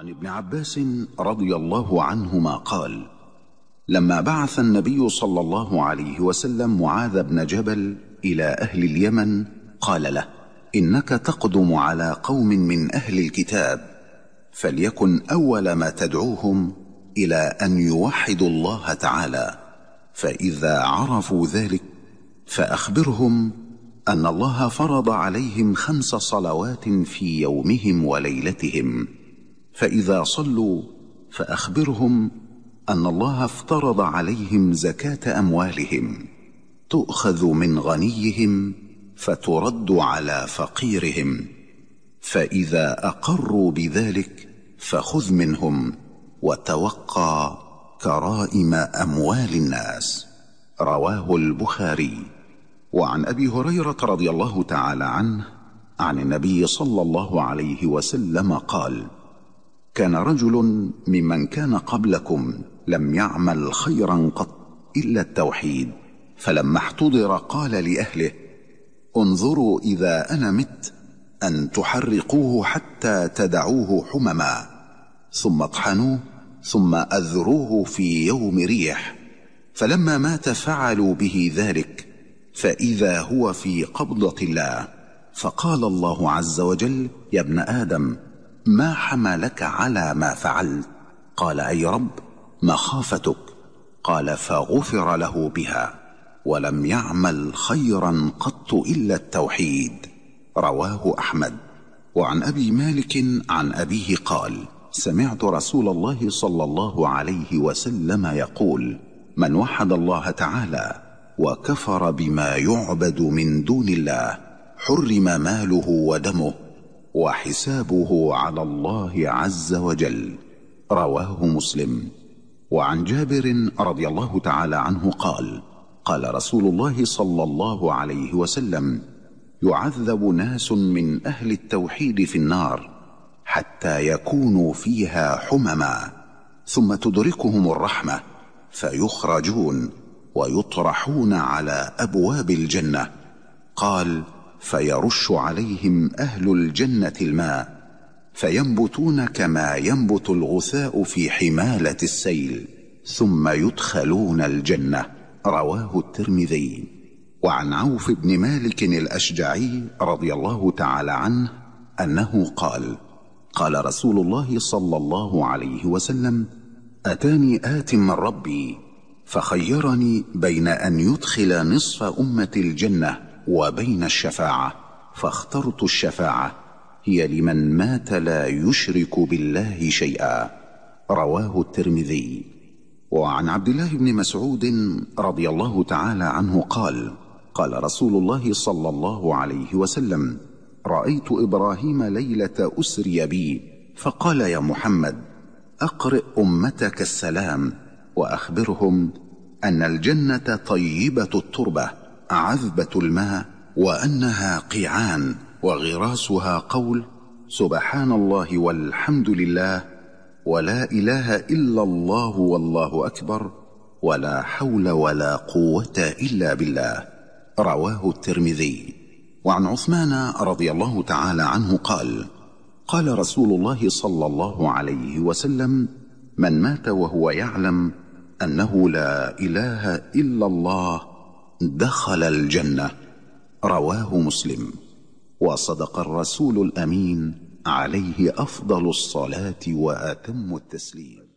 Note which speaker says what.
Speaker 1: عن ابن عباس رضي الله عنهما قال لما بعث النبي صلى الله عليه وسلم معاذ بن جبل إلى أهل اليمن قال له إنك تقدم على قوم من أهل الكتاب فليكن أول ما تدعوهم إلى أن يوحدوا الله تعالى فإذا عرفوا ذلك فأخبرهم أن الله فرض عليهم خمس صلوات في يومهم وليلتهم. فإذا صلوا فأخبرهم أن الله افترض عليهم زكاة أموالهم تؤخذ من غنيهم فترد على فقيرهم فإذا أقروا بذلك فخذ منهم وتوقى كرائم أموال الناس. رواه البخاري. وعن أبي هريرة رضي الله تعالى عنه عن النبي صلى الله عليه وسلم قال كان رجل ممن كان قبلكم لم يعمل خيرا قط إلا التوحيد. فلما احتضر قال لأهله انظروا إذا أنا مت أن تحرقوه حتى تدعوه حمما. ثم اطحنوه ثم أذروه في يوم ريح. فلما مات فعلوا به ذلك فإذا هو في قبضة الله. فقال الله عز وجل يا ابن آدم ما حملك على ما فعلت؟ قال أي رب مخافتك. قال فغفر له بها ولم يعمل خيرا قط إلا التوحيد. رواه أحمد. وعن أبي مالك عن أبيه قال سمعت رسول الله صلى الله عليه وسلم يقول من وحد الله تعالى وكفر بما يعبد من دون الله حرم ماله ودمه وحسابه على الله عز وجل. رواه مسلم. وعن جابر رضي الله تعالى عنه قال قال رسول الله صلى الله عليه وسلم يعذب ناس من أهل التوحيد في النار حتى يكونوا فيها حمما ثم تدركهم الرحمة فيخرجون ويطرحون على أبواب الجنة. قال فيرش عليهم أهل الجنة الماء فينبتون كما ينبت الغثاء في حمالة السيل ثم يدخلون الجنة. رواه الترمذي. وعن عوف بن مالك الأشجعي رضي الله تعالى عنه أنه قال قال رسول الله صلى الله عليه وسلم أتاني آت من ربي فخيرني بين أن يدخل نصف أمة الجنة وبين الشفاعة فاخترت الشفاعة هي لمن مات لا يشرك بالله شيئا. رواه الترمذي. وعن عبد الله بن مسعود رضي الله تعالى عنه قال قال رسول الله صلى الله عليه وسلم رأيت إبراهيم ليلة أسري بي فقال يا محمد أقرئ أمتك السلام وأخبرهم أن الجنة طيبة التربة. عذبة الماء وأنها قيعان وغراسها قول سبحان الله والحمد لله ولا إله إلا الله والله أكبر ولا حول ولا قوة إلا بالله. رواه الترمذي. وعن عثمان رضي الله تعالى عنه قال قال رسول الله صلى الله عليه وسلم من مات وهو يعلم أنه لا إله إلا الله دخل الجنة. رواه مسلم. وصدق الرسول الأمين عليه أفضل الصلاة وأتم التسليم.